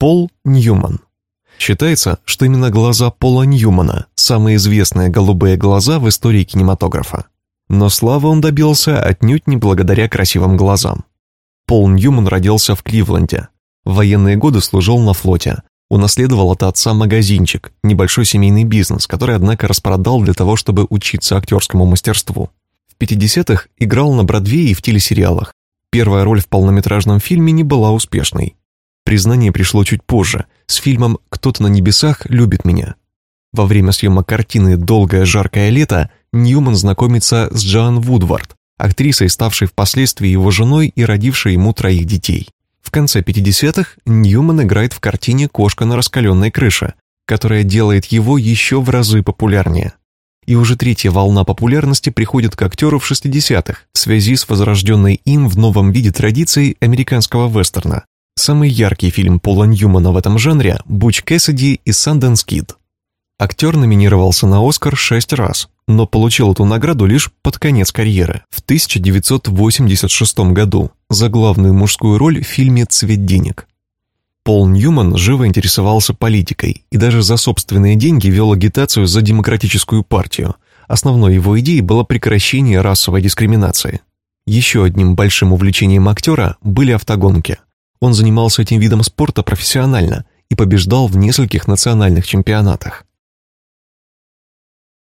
Пол Ньюман. Считается, что именно глаза Пола Ньюмана – самые известные голубые глаза в истории кинематографа. Но славы он добился отнюдь не благодаря красивым глазам. Пол Ньюман родился в Кливленде. В военные годы служил на флоте. Унаследовал от отца магазинчик, небольшой семейный бизнес, который, однако, распродал для того, чтобы учиться актерскому мастерству. В 50-х играл на Бродвее и в телесериалах. Первая роль в полнометражном фильме не была успешной. Признание пришло чуть позже, с фильмом «Кто-то на небесах любит меня». Во время съемок картины «Долгое жаркое лето» Ньюман знакомится с Джоан Вудвард, актрисой, ставшей впоследствии его женой и родившей ему троих детей. В конце 50-х Ньюман играет в картине «Кошка на раскаленной крыше», которая делает его еще в разы популярнее. И уже третья волна популярности приходит к актеру в 60-х в связи с возрожденной им в новом виде традицией американского вестерна. Самый яркий фильм Пола Ньюмана в этом жанре – «Буч Кэссиди» и «Санденс Кид». Актер номинировался на «Оскар» шесть раз, но получил эту награду лишь под конец карьеры, в 1986 году, за главную мужскую роль в фильме «Цвет денег». Пол Ньюман живо интересовался политикой и даже за собственные деньги вел агитацию за демократическую партию. Основной его идеей было прекращение расовой дискриминации. Еще одним большим увлечением актера были автогонки – он занимался этим видом спорта профессионально и побеждал в нескольких национальных чемпионатах.